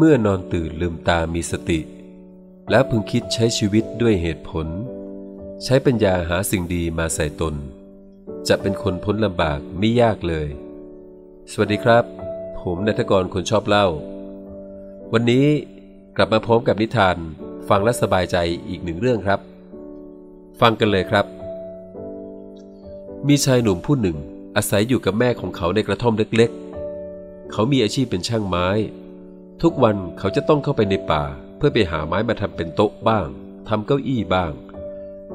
เมื่อนอนตื่นลืมตามีสติ แล้วพึงคิดใช้ชีวิตด้วยเหตุผล ใช้ปัญญาหาสิ่งดีมาใส่ตน จะเป็นคนพ้นลำบากไม่ยากเลย สวัสดีครับ ผมนัทกรคนชอบเล่า วันนี้กลับมาพร้อมกับนิทานฟังและสบายใจอีกหนึ่งเรื่องครับ ฟังกันเลยครับ มีชายหนุ่มผู้หนึ่งอาศัยอยู่กับแม่ของเขาในกระท่อมเล็กๆ เขามีอาชีพเป็นช่างไม้ ทุกวันเขาจะต้องเข้าไปในป่า เพื่อไปหาไม้มาทำเป็นโต๊ะบ้าง ทำเก้าอี้บ้าง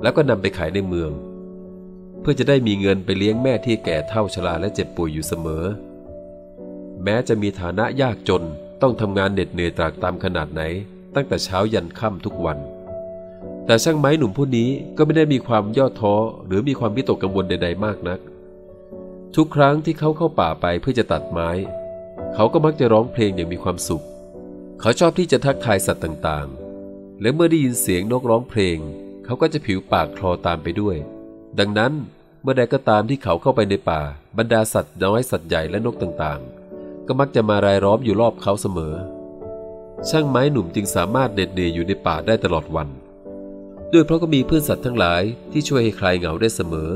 แล้วก็นำไปขายในเมือง เพื่อจะได้มีเงินไปเลี้ยงแม่ที่แก่เฒ่าชราและเจ็บป่วยอยู่เสมอ แม้จะมีฐานะยากจนต้องทำงานเหน็ดเหนื่อยตรากตามขนาดไหน ตั้งแต่เช้ายันค่ำทุกวัน แต่ช่างไม้หนุ่มผู้นี้ก็ไม่ได้มีความย่อท้อหรือมีความวิตกกังวลใด ๆ มากนัก ทุกครั้งที่เขาเข้าป่าไปเพื่อจะตัดไม้ เขาก็มักจะร้องเพลงอย่างมีความสุข เขาชอบที่จะทักทายสัตว์ต่างๆ และเมื่อได้ยินเสียงนกร้องเพลง เขาก็จะผิวปากคลอตามไปด้วย ดังนั้นเมื่อใดก็ตามที่เขาเข้าไปในป่า บรรดาสัตว์น้อยสัตว์ใหญ่และนกต่างๆ ก็มักจะมารายล้อมอยู่รอบเขาเสมอ ช่างไม้หนุ่มจึงสามารถเด็ดเดี่ยวอยู่ในป่าได้ตลอดวัน ด้วยเพราะก็มีเพื่อนสัตว์ทั้งหลายที่ช่วยให้คลายเหงาได้เสมอ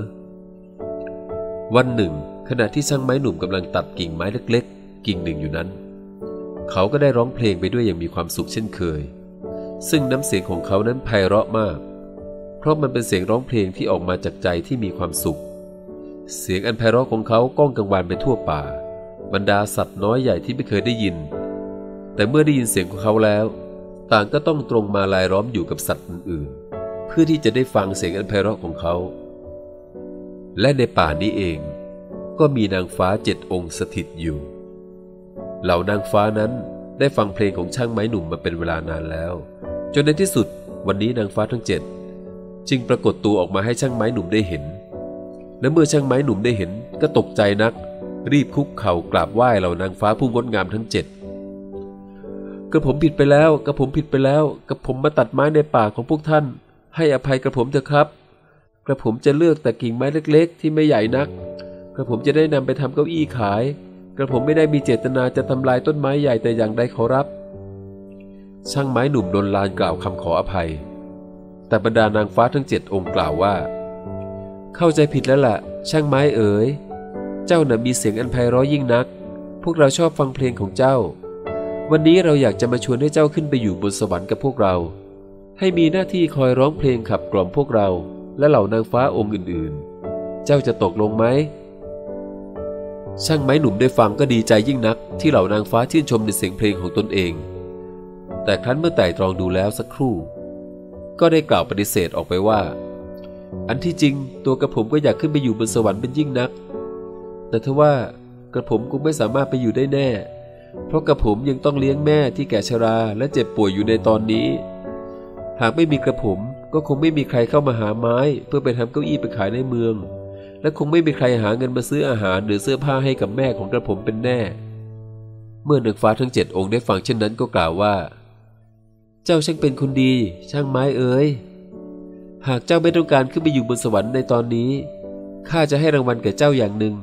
วันหนึ่ง ขณะที่ช่างไม้หนุ่มกำลังตัดกิ่งไม้เล็ก ๆ กิ่งหนึ่งอยู่นั้น เขาก็ได้ร้องเพลงไปด้วยอย่างมีความสุขเช่นเคย ซึ่งน้ำเสียงของเขานั้นไพเราะมาก เพราะมันเป็นเสียงร้องเพลงที่ออกมาจากใจที่มีความสุข เสียงอันไพเราะของเขาก้องกังวานไปทั่วป่า บรรดาสัตว์น้อยใหญ่ที่ไม่เคยได้ยิน แต่เมื่อได้ยินเสียงของเขาแล้ว ต่างก็ต้องตรงมาลายล้อมอยู่กับสัตว์อื่นๆ เพื่อที่จะได้ฟังเสียงอันไพเราะของเขา และในป่านี้เอง ก็มีนางฟ้าเจ็ดองค์สถิตอยู่ เหล่านางฟ้านั้นได้ฟังเพลงของช่างไม้หนุ่มมาเป็นเวลานานแล้ว จนในที่สุดวันนี้นางฟ้าทั้งเจ็ดจึงปรากฏตัวออกมาให้ช่างไม้หนุ่มได้เห็น และเมื่อช่างไม้หนุ่มได้เห็นก็ตกใจนัก รีบคุกเข่ากราบไหว้เหล่านางฟ้าผู้งดงามทั้งเจ็ดกระผมผิดไปแล้วกระผมผิดไปแล้วกระผมมาตัดไม้ในป่าของพวกท่าน ให้อภัยกระผมเถอะครับ กระผมจะเลือกแต่กิ่งไม้เล็ก ๆ ที่ไม่ใหญ่นัก กระผมจะได้นำไปทำเก้าอี้ขาย กระผมไม่ได้มีเจตนาจะทำลายต้นไม้ใหญ่แต่อย่างใดขอรับ ช่างไม้หนุ่มโดนลานกล่าวคำขออภัย แต่บรรดานางฟ้าทั้งเจ็ดองค์กล่าวว่า เข้าใจผิดแล้วล่ะ ช่างไม้เอ๋ย เจ้าน่ะมีเสียงอันไพเราะยิ่งนัก พวกเราชอบฟังเพลงของเจ้า วันนี้เราอยากจะมาชวนให้เจ้าขึ้นไปอยู่บนสวรรค์กับพวกเรา ให้มีหน้าที่คอยร้องเพลงขับกล่อมพวกเรา และเหล่านางฟ้าองค์อื่นๆ เจ้าจะตกลงไหม ช่างไม้หนุ่มได้ฟังก็ดีใจยิ่งนักที่เหล่านางฟ้าชื่นชมในเสียงเพลงของตนเอง แต่ครั้นเมื่อไต่ตรองดูแล้วสักครู่ ก็ได้กล่าวปฏิเสธออกไปว่า อันที่จริงตัวกระผมก็อยากขึ้นไปอยู่บนสวรรค์เป็นยิ่งนัก แต่ทว่ากระผมคงไม่สามารถไปอยู่ได้แน่ เพราะกระผมยังต้องเลี้ยงแม่ที่แก่ชราและเจ็บป่วยอยู่ในตอนนี้ หากไม่มีกระผมก็คงไม่มีใครเข้ามาหาไม้ เพื่อไปทำเก้าอี้ไปขายในเมือง และคงไม่มีใครหาเงินมาซื้ออาหารหรือเสื้อผ้าให้กับแม่ของกระผมเป็นแน่ เมื่อนางฟ้าทั้งเจ็ดองค์ได้ฟังเช่นนั้นก็กล่าวว่า เจ้าช่างเป็นคนดี ช่างไม้เอ๋ยหากเจ้าไม่ต้องการขึ้นไปอยู่บนสวรรค์ในตอนนี้ข้าจะให้รางวัลแก่เจ้าอย่างหนึ่ง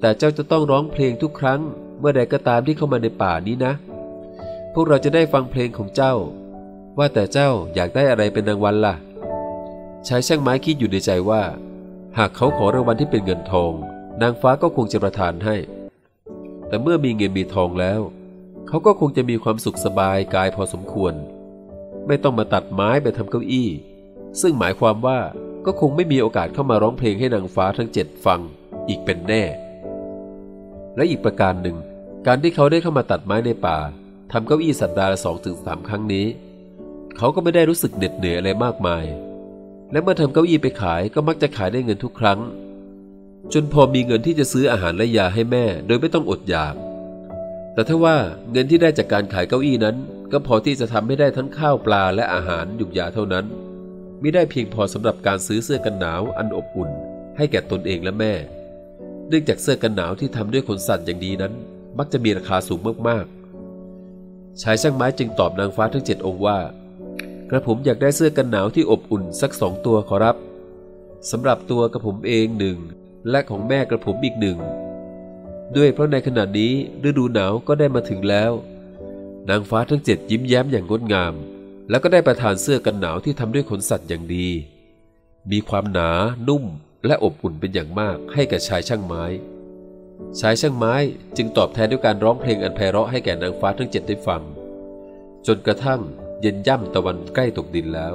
แต่เจ้าจะต้องร้องเพลงทุกครั้ง เมื่อใดก็ตามที่เข้ามาในป่านี้นะ พวกเราจะได้ฟังเพลงของเจ้า ว่าแต่เจ้าอยากได้อะไรเป็นรางวัลล่ะชายช่างไม้คิดอยู่ในใจว่า หากเขาขอรางวัลที่เป็นเงินทอง นางฟ้าก็คงจะประทานให้ แต่เมื่อมีเงินมีทองแล้ว เขาก็คงจะมีความสุขสบายกายพอสมควร ไม่ต้องมาตัดไม้ไปทำเก้าอี้ ซึ่งหมายความว่าก็คงไม่มีโอกาสเข้ามาร้องเพลงให้นางฟ้าทั้งเจ็ดฟังอีกเป็นแน่ และอีกประการหนึ่ง การที่เขาได้เข้ามาตัดไม้ในป่าทำเก้าอี้สัปดาห์ละสองถึงสามครั้งนี้ เขาก็ไม่ได้รู้สึกเหน็ดเหนื่อยอะไรมากมาย และเมื่อทำเก้าอี้ไปขายก็มักจะขายได้เงินทุกครั้ง จนพอมีเงินที่จะซื้ออาหารและยาให้แม่ โดยไม่ต้องอดอยาก แต่ถ้าว่าเงินที่ได้จากการขายเก้าอี้นั้น ก็พอที่จะทำให้ได้ทั้งข้าวปลาและอาหารยุกยาเท่านั้นไม่ได้เพียงพอสำหรับการซื้อเสื้อกันหนาวอันอบอุ่น ให้แก่ตนเองและแม่ เนื่องจากเสื้อกันหนาวที่ทำด้วยขนสัตว์อย่างดีนั้น มักจะมีราคาสูงมากๆชายช่างไม้จึงตอบนางฟ้าทั้งเจ็ดองค์ว่า กระผมอยากได้เสื้อกันหนาวที่อบอุ่นสักสองตัวขอรับสำหรับตัวกระผมเองหนึ่งและของแม่กระผมอีกหนึ่งด้วยเพราะในขณะนี้ฤดูหนาวก็ได้มาถึงแล้ว นางฟ้าทั้งเจ็ดยิ้มแย้มอย่างงดงาม แล้วก็ได้ประทานเสื้อกันหนาวที่ทำด้วยขนสัตว์อย่างดี มีความหนา นุ่ม และอบอุ่นเป็นอย่างมากให้กับชายช่างไม้ ชายช่างไม้จึงตอบแทนด้วยการร้องเพลงอันไพเราะให้แก่นางฟ้าทั้งเจ็ดได้ฟัง จนกระทั่ง เย็นย่ำตะวันใกล้ตกดินแล้ว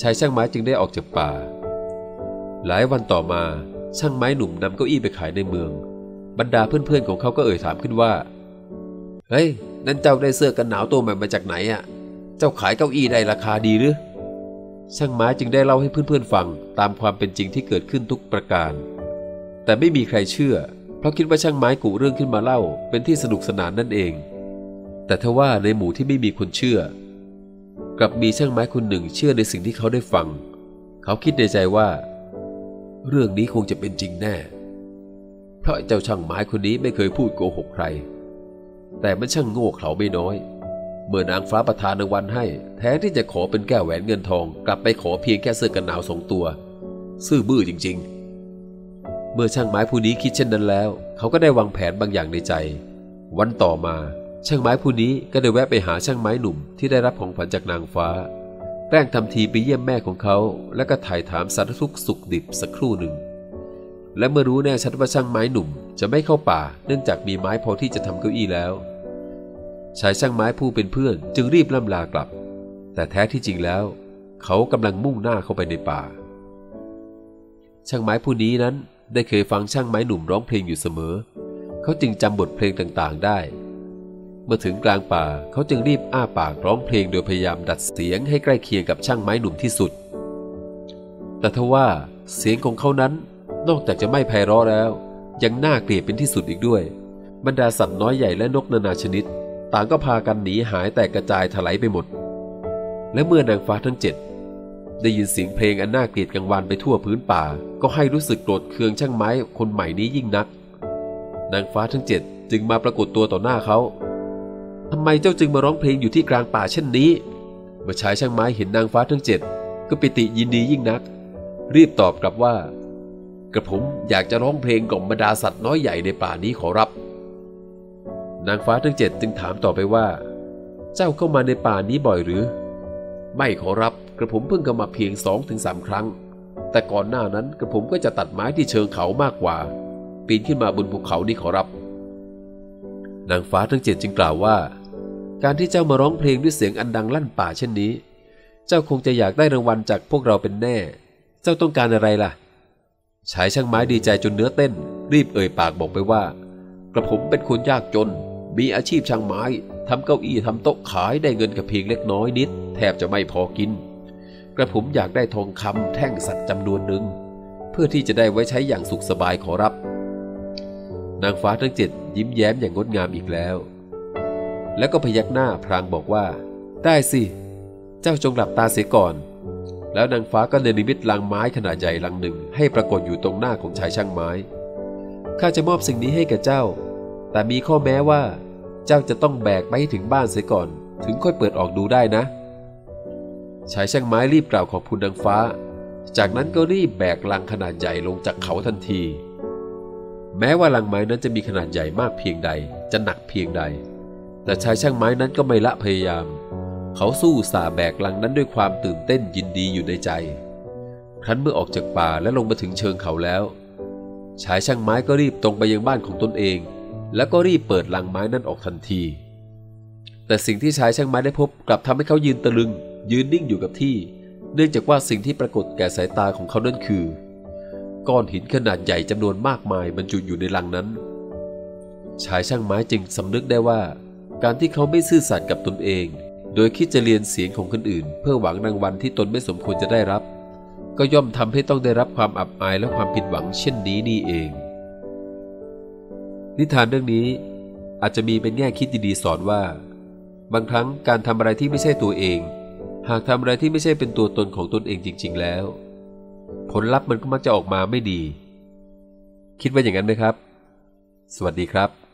ชายช่างไม้จึงได้ออกจากป่า หลายวันต่อมาช่างไม้หนุ่มนำเก้าอี้ไปขายในเมือง บรรดาเพื่อนๆของเขาก็เอ่ยถามขึ้นว่า เฮ้ย นั่นเจ้าได้เสื้อกันหนาวตัวใหม่มาจากไหนอะ เจ้าขายเก้าอี้ได้ราคาดีหรือ ช่างไม้จึงได้เล่าให้เพื่อนๆฟังตามความเป็นจริงที่เกิดขึ้นทุกประการ แต่ไม่มีใครเชื่อ เพราะคิดว่าช่างไม้กุเรื่องขึ้นมาเล่าเป็นที่สนุกสนานนั่นเอง แต่ทว่าในหมู่ที่ไม่มีคนเชื่อ กลับมีช่างไม้คนหนึ่งเชื่อในสิ่งที่เขาได้ฟัง เขาคิดในใจว่า เรื่องนี้คงจะเป็นจริงแน่ เพราะเจ้าช่างไม้คนนี้ไม่เคยพูดโกหกใคร แต่มันช่างโง่เขลาไม่น้อย เมื่อนางฟ้าประทานรางวัลให้ แท้ที่จะขอเป็นแก้วแหวนเงินทอง กลับไปขอเพียงแค่เสื้อกันหนาวสองตัว ซื่อบื้อจริง ๆ เมื่อช่างไม้ผู้นี้คิดเช่นนั้นแล้ว เขาก็ได้วางแผนบางอย่างในใจ วันต่อมา ช่างไม้ผู้นี้ก็ได้แวะไปหาช่างไม้หนุ่มที่ได้รับของขวัญจากนางฟ้า แกล้งทำทีไปเยี่ยมแม่ของเขา แล้วก็ถ่ายถามสารทุกข์สุขดิบสักครู่หนึ่ง และเมื่อรู้แน่ชัดว่าช่างไม้หนุ่มจะไม่เข้าป่า เนื่องจากมีไม้พอที่จะทำเก้าอี้แล้ว ชายช่างไม้ผู้เป็นเพื่อนจึงรีบล่ำลากลับ แต่แท้ที่จริงแล้ว เขากำลังมุ่งหน้าเข้าไปในป่า ช่างไม้ผู้นี้นั้นได้เคยฟังช่างไม้หนุ่มร้องเพลงอยู่เสมอ เขาจึงจำบทเพลงต่างๆ ได้ เมื่อถึงกลางป่าเขาจึงรีบอ้าปากร้องเพลงโดยพยายามดัดเสียงให้ใกล้เคียงกับช่างไม้หนุ่มที่สุด แต่ทว่าเสียงของเขานั้นนอกจากจะไม่ไพเราะแล้ว ยังน่าเกลียดเป็นที่สุดอีกด้วย บรรดาสัตว์น้อยใหญ่และนกนานาชนิด ต่างก็พากันหนีหายแตกกระจายถลายไปหมด และเมื่อนางฟ้าทั้งเจ็ดได้ยินเสียงเพลงอันน่าเกลียดกังวานไปทั่วพื้นป่า ก็ให้รู้สึกโกรธเคืองช่างไม้คนใหม่นี้ยิ่งนัก นางฟ้าทั้งเจ็ดจึงมาปรากฏตัวต่อหน้าเขา ทำไมเจ้าจึงมาร้องเพลงอยู่ที่กลางป่าเช่นนี้เมื่อชายช่างไม้เห็นนางฟ้าทั้งเจ็ดก็ปิติยินดียิ่งนัก รีบตอบกลับว่า กระผมอยากจะร้องเพลงกล่อมบรรดาสัตว์น้อยใหญ่ในป่านี้ขอรับ นางฟ้าทั้งเจ็ดจึงถามต่อไปว่า เจ้าเข้ามาในป่านี้บ่อยหรือ ไม่ขอรับกระผมเพิ่งเข้ามาเพียงสองถึงสามครั้ง แต่ก่อนหน้านั้นกระผมก็จะตัดไม้ที่เชิงเขามากกว่า ปีนขึ้นมาบนภูเขานี่ขอรับ นางฟ้าทั้งเจ็ดจึงกล่าวว่า การที่เจ้ามาร้องเพลงด้วยเสียงอันดังลั่นป่าเช่นนี้ เจ้าคงจะอยากได้รางวัลจากพวกเราเป็นแน่ เจ้าต้องการอะไรล่ะ ชายช่างไม้ดีใจจนเนื้อเต้น รีบเอ่ยปากบอกไปว่า กระผมเป็นคนยากจน มีอาชีพช่างไม้ทำเก้าอี้ทำโต๊ะขายได้เงินกับเพียงเล็กน้อยนิด แทบจะไม่พอกิน กระผมอยากได้ทองคำแท่งสัตว์จำนวนหนึ่ง เพื่อที่จะได้ไว้ใช้อย่างสุขสบายขอรับ นางฟ้าทั้งเจ็ดยิ้มแย้มอย่างงดงามอีกแล้ว แล้วก็พยักหน้าพลางบอกว่า ได้สิ เจ้าจงหลับตาเสียก่อน แล้วนางฟ้าก็เนรมิตลังไม้ขนาดใหญ่ลังหนึ่งให้ปรากฏอยู่ตรงหน้าของชายช่างไม้ ข้าจะมอบสิ่งนี้ให้แก่เจ้า แต่มีข้อแม้ว่า เจ้าจะต้องแบกไปให้ถึงบ้านเสียก่อน ถึงค่อยเปิดออกดูได้นะ ชายช่างไม้รีบกล่าวขอบคุณนางฟ้า จากนั้นก็รีบแบกลังขนาดใหญ่ลงจากเขาทันที แม้ว่าลังไม้นั้นจะมีขนาดใหญ่มากเพียงใด จะหนักเพียงใด แต่ชายช่างไม้นั้นก็ไม่ละพยายาม เขาสู้สาแบกลังนั้นด้วยความตื่นเต้นยินดีอยู่ในใจ ครั้นเมื่อออกจากป่าและลงมาถึงเชิงเขาแล้ว ชายช่างไม้ก็รีบตรงไปยังบ้านของตนเอง แล้วก็รีบเปิดลังไม้นั้นออกทันที แต่สิ่งที่ชายช่างไม้ได้พบกลับทำให้เขายืนตะลึง ยืนนิ่งอยู่กับที่ เนื่องจากว่าสิ่งที่ปรากฏแก่สายตาของเขานั่นคือ ก้อนหินขนาดใหญ่จำนวนมากมายบรรจุอยู่ในลังนั้น ชายช่างไม้จึงสำนึกได้ว่า การที่เขาไม่ซื่อสัตย์กับตนเอง โดยคิดจะเรียนเสียงของคนอื่น เพื่อหวังรางวัลที่ตนไม่สมควรจะได้รับ ก็ย่อมทำให้ต้องได้รับความอับอายและความผิดหวังเช่นนี้นี่เอง นิทานเรื่องนี้อาจจะมีเป็นแง่คิดดีๆสอนว่า บางครั้งการทำอะไรที่ไม่ใช่ตัวเอง หากทำอะไรที่ไม่ใช่เป็นตัวตนของตนเองจริง ๆ แล้ว ผลลัพธ์มันก็มักจะออกมาไม่ดี คิดว่าอย่างนั้นไหมครับ สวัสดีครับ